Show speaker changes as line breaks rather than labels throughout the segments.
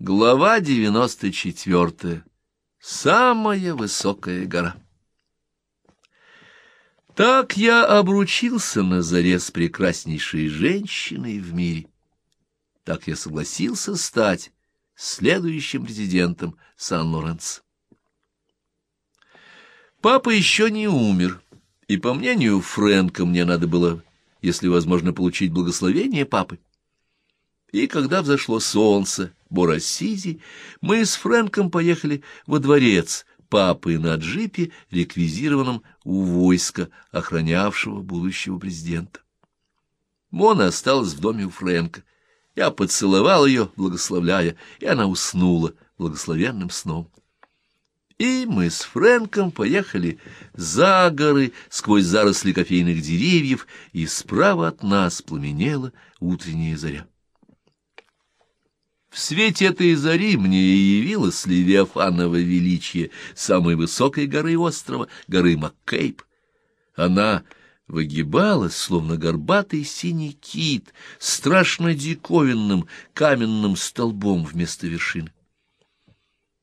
Глава девяносто четвертая. Самая высокая гора. Так я обручился на заре с прекраснейшей женщиной в мире. Так я согласился стать следующим президентом Сан-Лоренцо. Папа еще не умер, и, по мнению Фрэнка, мне надо было, если возможно, получить благословение папы. И когда взошло солнце, Боросизи, мы с Фрэнком поехали во дворец папы на джипе, реквизированном у войска, охранявшего будущего президента. Мона осталась в доме у Фрэнка. Я поцеловал ее, благословляя, и она уснула благословенным сном. И мы с Фрэнком поехали за горы, сквозь заросли кофейных деревьев, и справа от нас пламенела утренняя заря. Свете этой зари мне и явилось Левиафаново величие самой высокой горы острова, горы Маккейп. Она выгибалась, словно горбатый синий кит, страшно диковинным каменным столбом вместо вершины.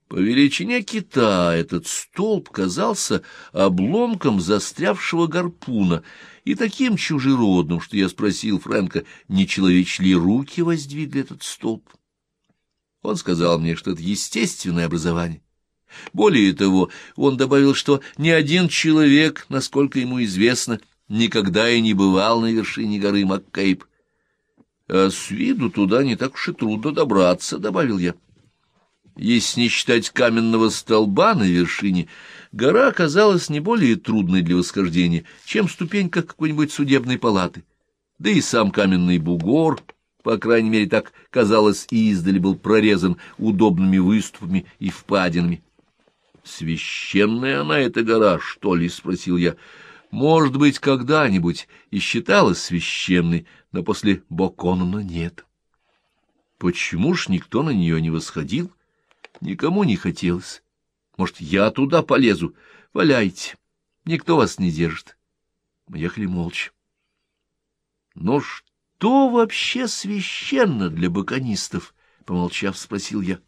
По величине кита этот столб казался обломком застрявшего гарпуна и таким чужеродным, что я спросил Фрэнка, не человечьи руки воздвигли этот столб. Он сказал мне, что это естественное образование. Более того, он добавил, что ни один человек, насколько ему известно, никогда и не бывал на вершине горы Маккейп. А с виду туда не так уж и трудно добраться, — добавил я. Если не считать каменного столба на вершине, гора оказалась не более трудной для восхождения, чем ступенька какой-нибудь судебной палаты. Да и сам каменный бугор — по крайней мере, так казалось, и издали был прорезан удобными выступами и впадинами. «Священная она, эта гора, что ли?» — спросил я. «Может быть, когда-нибудь и считалась священной, но после Боконона нет». «Почему ж никто на нее не восходил? Никому не хотелось. Может, я туда полезу? Валяйте, никто вас не держит». Мы ехали молча. «Ну что?» Что вообще священно для баконистов? — помолчав, спросил я.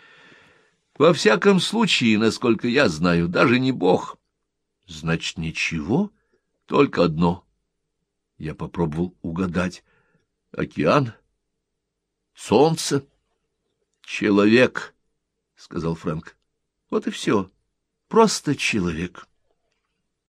— Во всяком случае, насколько я знаю, даже не Бог. — Значит, ничего, только одно. Я попробовал угадать. Океан? Солнце? Человек, — сказал Фрэнк. Вот и все. Просто человек.